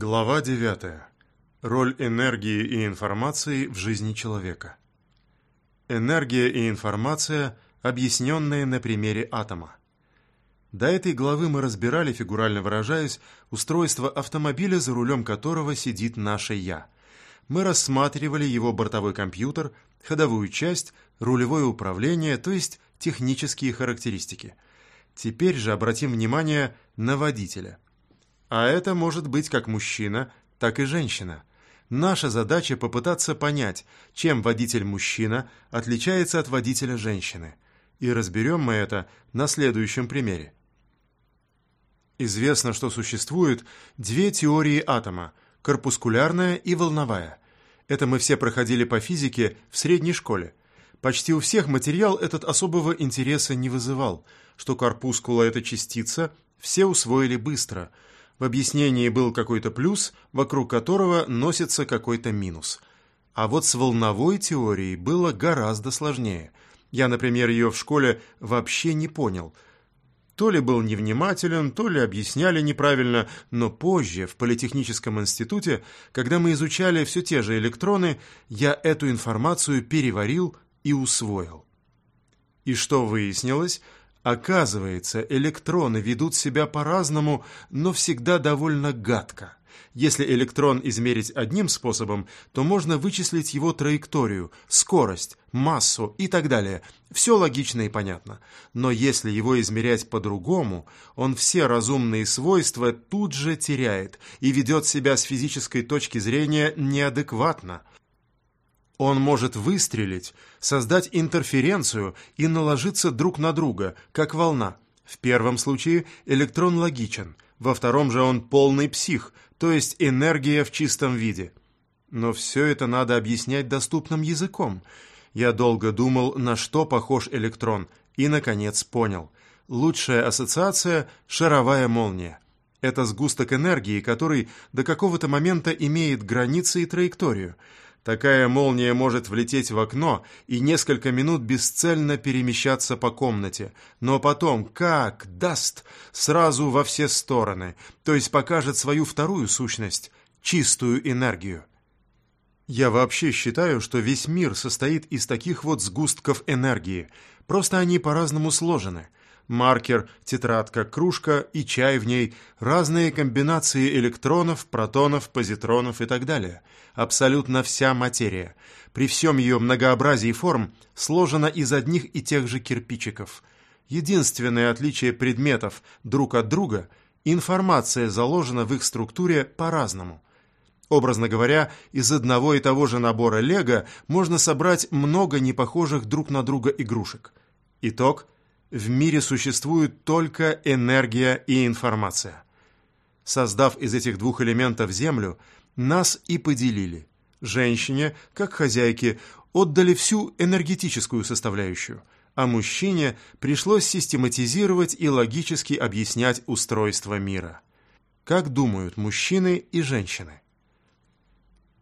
Глава 9. Роль энергии и информации в жизни человека. Энергия и информация, объясненные на примере атома. До этой главы мы разбирали, фигурально выражаясь, устройство автомобиля, за рулем которого сидит наше «я». Мы рассматривали его бортовой компьютер, ходовую часть, рулевое управление, то есть технические характеристики. Теперь же обратим внимание на водителя – а это может быть как мужчина, так и женщина. Наша задача попытаться понять, чем водитель-мужчина отличается от водителя женщины. И разберем мы это на следующем примере. Известно, что существует две теории атома – корпускулярная и волновая. Это мы все проходили по физике в средней школе. Почти у всех материал этот особого интереса не вызывал. Что корпускула – это частица, все усвоили быстро – в объяснении был какой-то плюс, вокруг которого носится какой-то минус. А вот с волновой теорией было гораздо сложнее. Я, например, ее в школе вообще не понял. То ли был невнимателен, то ли объясняли неправильно, но позже, в Политехническом институте, когда мы изучали все те же электроны, я эту информацию переварил и усвоил. И что выяснилось – Оказывается, электроны ведут себя по-разному, но всегда довольно гадко. Если электрон измерить одним способом, то можно вычислить его траекторию, скорость, массу и так далее. Все логично и понятно. Но если его измерять по-другому, он все разумные свойства тут же теряет и ведет себя с физической точки зрения неадекватно – он может выстрелить, создать интерференцию и наложиться друг на друга, как волна. В первом случае электрон логичен, во втором же он полный псих, то есть энергия в чистом виде. Но все это надо объяснять доступным языком. Я долго думал, на что похож электрон, и, наконец, понял. Лучшая ассоциация – шаровая молния. Это сгусток энергии, который до какого-то момента имеет границы и траекторию – Такая молния может влететь в окно и несколько минут бесцельно перемещаться по комнате, но потом, как даст, сразу во все стороны, то есть покажет свою вторую сущность – чистую энергию. Я вообще считаю, что весь мир состоит из таких вот сгустков энергии, просто они по-разному сложены – маркер, тетрадка, кружка и чай в ней, разные комбинации электронов, протонов, позитронов и так далее. Абсолютно вся материя. При всем ее многообразии форм сложена из одних и тех же кирпичиков. Единственное отличие предметов друг от друга – информация заложена в их структуре по-разному. Образно говоря, из одного и того же набора лего можно собрать много непохожих друг на друга игрушек. Итог – в мире существует только энергия и информация. Создав из этих двух элементов Землю, нас и поделили. Женщине, как хозяйке, отдали всю энергетическую составляющую, а мужчине пришлось систематизировать и логически объяснять устройство мира. Как думают мужчины и женщины?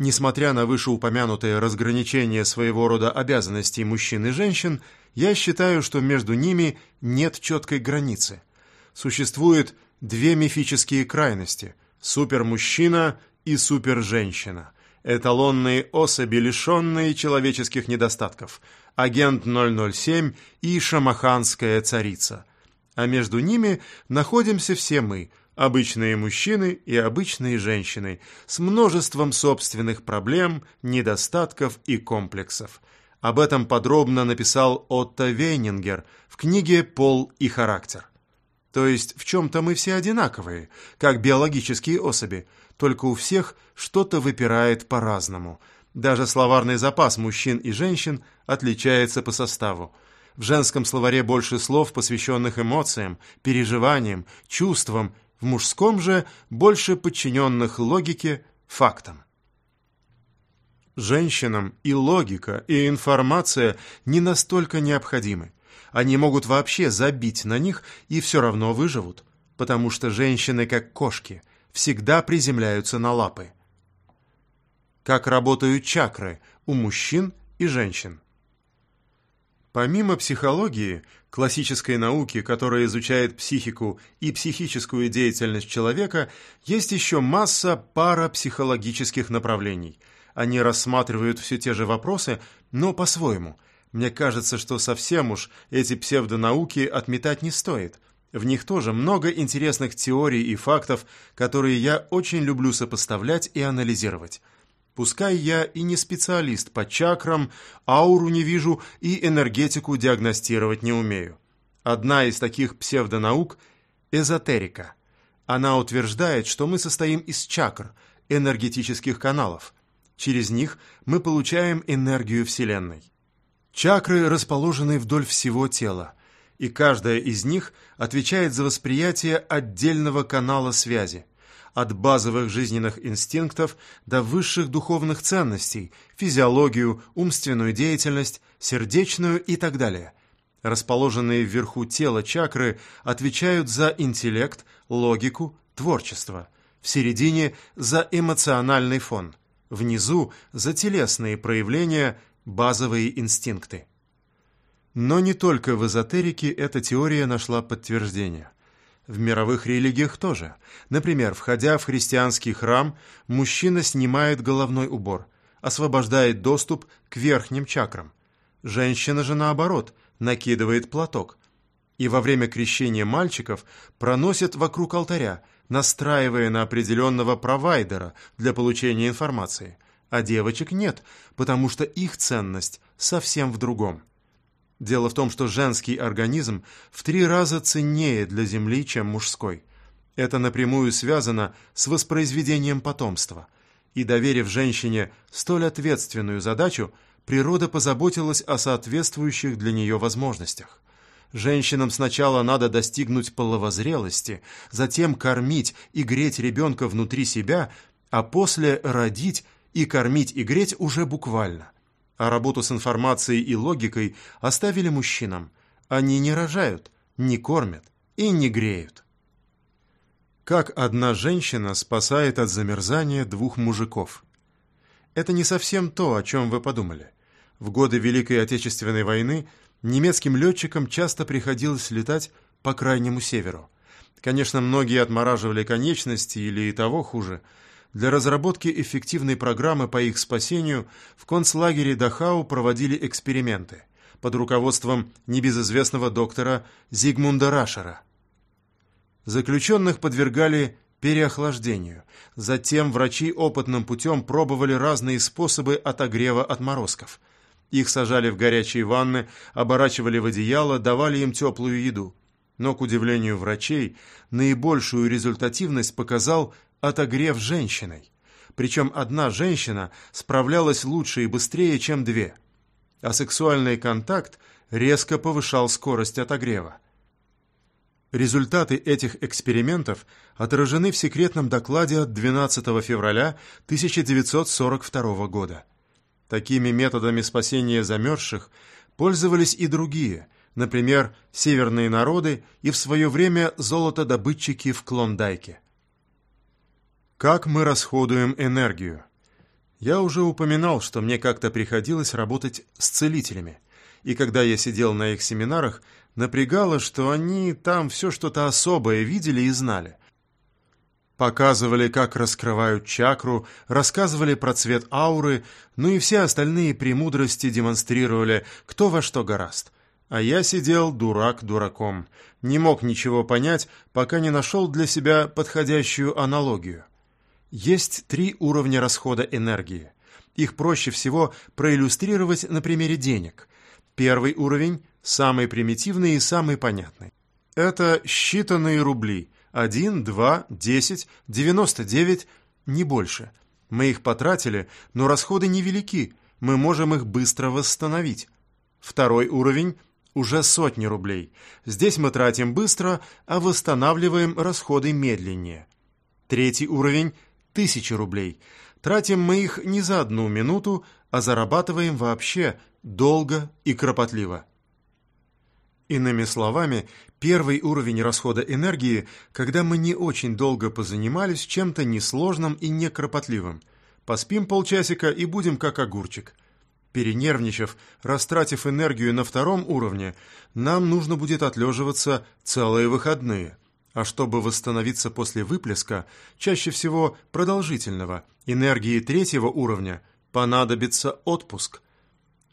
Несмотря на вышеупомянутое разграничение своего рода обязанностей мужчин и женщин, я считаю, что между ними нет четкой границы. Существует две мифические крайности – супермужчина и суперженщина. Эталонные особи, лишенные человеческих недостатков – агент 007 и шамаханская царица. А между ними находимся все мы – обычные мужчины и обычные женщины с множеством собственных проблем, недостатков и комплексов. Об этом подробно написал Отто Вейнингер в книге «Пол и характер». То есть в чем-то мы все одинаковые, как биологические особи, только у всех что-то выпирает по-разному. Даже словарный запас мужчин и женщин отличается по составу. В женском словаре больше слов, посвященных эмоциям, переживаниям, чувствам в мужском же больше подчиненных логике, фактам. Женщинам и логика, и информация не настолько необходимы. Они могут вообще забить на них и все равно выживут, потому что женщины, как кошки, всегда приземляются на лапы. Как работают чакры у мужчин и женщин. Помимо психологии, классической науки, которая изучает психику и психическую деятельность человека, есть еще масса парапсихологических направлений. Они рассматривают все те же вопросы, но по-своему. Мне кажется, что совсем уж эти псевдонауки отметать не стоит. В них тоже много интересных теорий и фактов, которые я очень люблю сопоставлять и анализировать. Пускай я и не специалист по чакрам, ауру не вижу и энергетику диагностировать не умею. Одна из таких псевдонаук – эзотерика. Она утверждает, что мы состоим из чакр, энергетических каналов. Через них мы получаем энергию Вселенной. Чакры расположены вдоль всего тела, и каждая из них отвечает за восприятие отдельного канала связи от базовых жизненных инстинктов до высших духовных ценностей, физиологию, умственную деятельность, сердечную и так далее. Расположенные вверху тела чакры отвечают за интеллект, логику, творчество. В середине – за эмоциональный фон. Внизу – за телесные проявления, базовые инстинкты. Но не только в эзотерике эта теория нашла подтверждение – в мировых религиях тоже. Например, входя в христианский храм, мужчина снимает головной убор, освобождает доступ к верхним чакрам. Женщина же, наоборот, накидывает платок. И во время крещения мальчиков проносят вокруг алтаря, настраивая на определенного провайдера для получения информации. А девочек нет, потому что их ценность совсем в другом. Дело в том, что женский организм в три раза ценнее для Земли, чем мужской. Это напрямую связано с воспроизведением потомства. И доверив женщине столь ответственную задачу, природа позаботилась о соответствующих для нее возможностях. Женщинам сначала надо достигнуть половозрелости, затем кормить и греть ребенка внутри себя, а после родить и кормить и греть уже буквально – а работу с информацией и логикой оставили мужчинам. Они не рожают, не кормят и не греют. Как одна женщина спасает от замерзания двух мужиков? Это не совсем то, о чем вы подумали. В годы Великой Отечественной войны немецким летчикам часто приходилось летать по крайнему северу. Конечно, многие отмораживали конечности или и того хуже – для разработки эффективной программы по их спасению в концлагере Дахау проводили эксперименты под руководством небезызвестного доктора Зигмунда Рашера. Заключенных подвергали переохлаждению. Затем врачи опытным путем пробовали разные способы отогрева отморозков. Их сажали в горячие ванны, оборачивали в одеяло, давали им теплую еду. Но, к удивлению врачей, наибольшую результативность показал отогрев женщиной. Причем одна женщина справлялась лучше и быстрее, чем две. А сексуальный контакт резко повышал скорость отогрева. Результаты этих экспериментов отражены в секретном докладе от 12 февраля 1942 года. Такими методами спасения замерзших пользовались и другие, например, северные народы и в свое время золотодобытчики в Клондайке. Как мы расходуем энергию? Я уже упоминал, что мне как-то приходилось работать с целителями, и когда я сидел на их семинарах, напрягало, что они там все что-то особое видели и знали. Показывали, как раскрывают чакру, рассказывали про цвет ауры, ну и все остальные премудрости демонстрировали, кто во что гораст. А я сидел дурак дураком, не мог ничего понять, пока не нашел для себя подходящую аналогию. Есть три уровня расхода энергии. Их проще всего проиллюстрировать на примере денег. Первый уровень – самый примитивный и самый понятный. Это считанные рубли – 1, 2, 10, 99, не больше. Мы их потратили, но расходы невелики, мы можем их быстро восстановить. Второй уровень – уже сотни рублей. Здесь мы тратим быстро, а восстанавливаем расходы медленнее. Третий уровень – тысячи рублей. Тратим мы их не за одну минуту, а зарабатываем вообще долго и кропотливо. Иными словами, первый уровень расхода энергии, когда мы не очень долго позанимались чем-то несложным и некропотливым. Поспим полчасика и будем как огурчик. Перенервничав, растратив энергию на втором уровне, нам нужно будет отлеживаться целые выходные. А чтобы восстановиться после выплеска, чаще всего продолжительного, энергии третьего уровня, понадобится отпуск.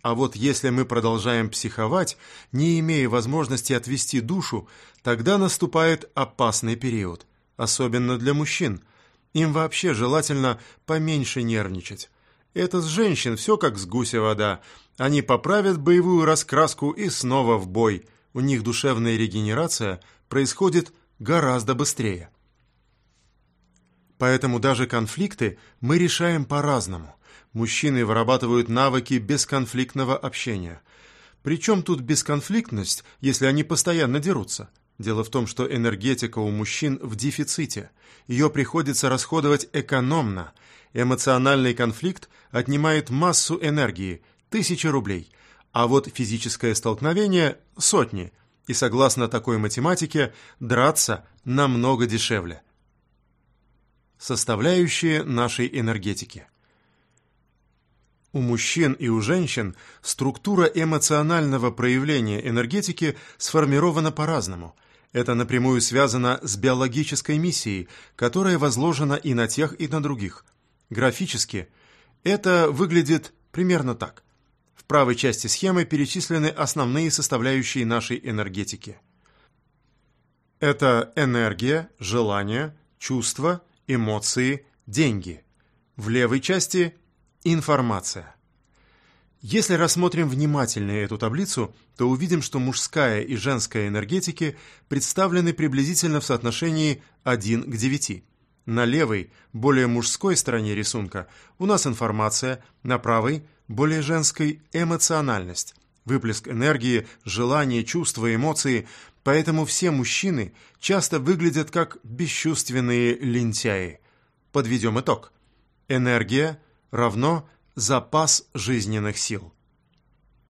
А вот если мы продолжаем психовать, не имея возможности отвести душу, тогда наступает опасный период, особенно для мужчин. Им вообще желательно поменьше нервничать. Это с женщин все как с гуся вода. Они поправят боевую раскраску и снова в бой. У них душевная регенерация происходит гораздо быстрее. Поэтому даже конфликты мы решаем по-разному. Мужчины вырабатывают навыки бесконфликтного общения. Причем тут бесконфликтность, если они постоянно дерутся? Дело в том, что энергетика у мужчин в дефиците. Ее приходится расходовать экономно. Эмоциональный конфликт отнимает массу энергии, тысячи рублей. А вот физическое столкновение – сотни. И согласно такой математике, драться намного дешевле. Составляющие нашей энергетики – у мужчин и у женщин структура эмоционального проявления энергетики сформирована по-разному. Это напрямую связано с биологической миссией, которая возложена и на тех, и на других. Графически это выглядит примерно так. Правой части схемы перечислены основные составляющие нашей энергетики. Это энергия, желание, чувства, эмоции, деньги. В левой части Информация. Если рассмотрим внимательно эту таблицу, то увидим, что мужская и женская энергетики представлены приблизительно в соотношении 1 к 9. На левой, более мужской стороне рисунка у нас информация, на правой, более женской – эмоциональность, выплеск энергии, желания, чувства, эмоции, поэтому все мужчины часто выглядят как бесчувственные лентяи. Подведем итог. Энергия – равно запас жизненных сил.